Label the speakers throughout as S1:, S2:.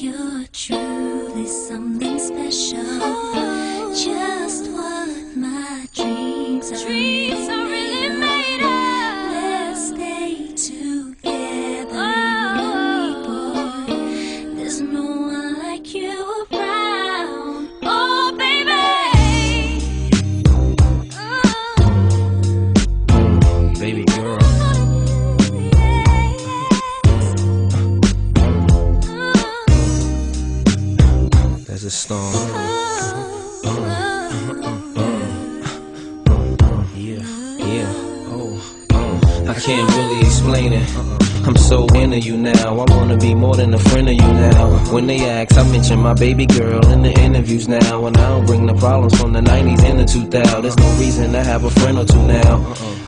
S1: You're truly something special. Just There's
S2: a storm. Oh, oh. I can't really explain it. I'm so into you now. I wanna be more than a friend of you now. When they ask, I mention my baby girl in the interviews now. And I don't bring the problems from the 90s and the 2000s. There's no reason to have a friend or two now.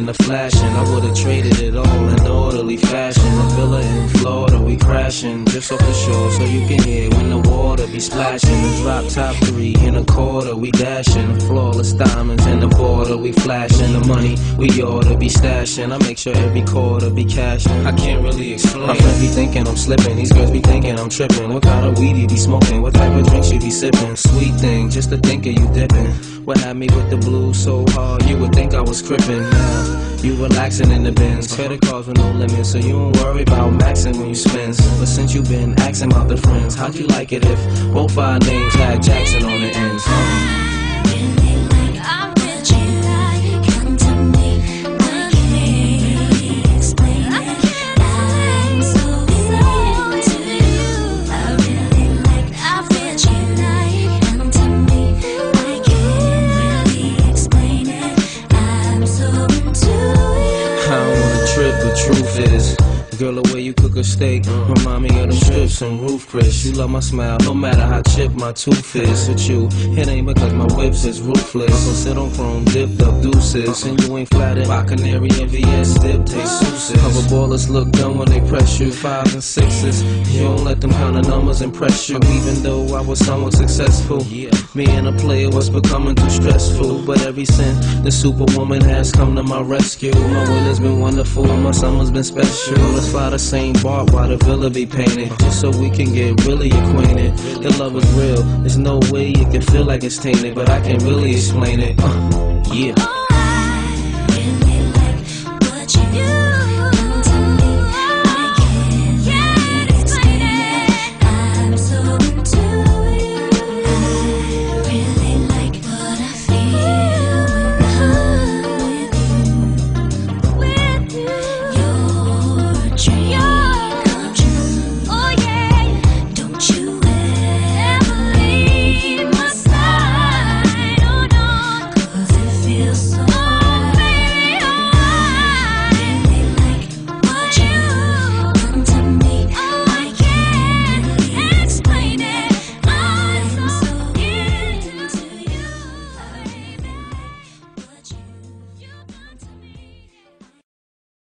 S2: Ma. It's flash, and. I would've traded it all we crashing just off the shore so you can hear when the water be splashing. The drop top three in a quarter, we dashing. Flawless diamonds in the border, we flashing. The money we oughta be stashing. I make sure every quarter be cashing. I can't really explain. My friends be thinking I'm slipping. These girls be thinking I'm tripping. What kind of weed you be smoking? What type of drinks you be sipping? Sweet thing, just to think of you dipping. What had me with the blues so hard, you would think I was crippin'. You relaxing in the bins. Credit cards with no limits, so you don't worry about maxing when you spend. But since you been asking about the friends, how'd you like it if both our names had Jackson on the ends? Truth is. Girl, the way you cook a steak remind me of them strips and Ruth's. You love my smile, no matter how chipped my tooth is. With you, it ain't because my whips is ruthless. So sit on chrome, dipped up deuces, and you ain't flattered by canary and VS dip taste souses. Cover ballers look dumb when they press you, fives and sixes. You don't let them kind of numbers impress you, even though I was somewhat successful. me and a player was becoming too stressful, but every since the superwoman has come to my rescue, my winter's been wonderful, my summer's been special. Let's fly the same bar while the villa be painted, just so we can get really acquainted. The love is real, there's no way you can feel like it's tainted, but I can't really explain it. Uh, yeah.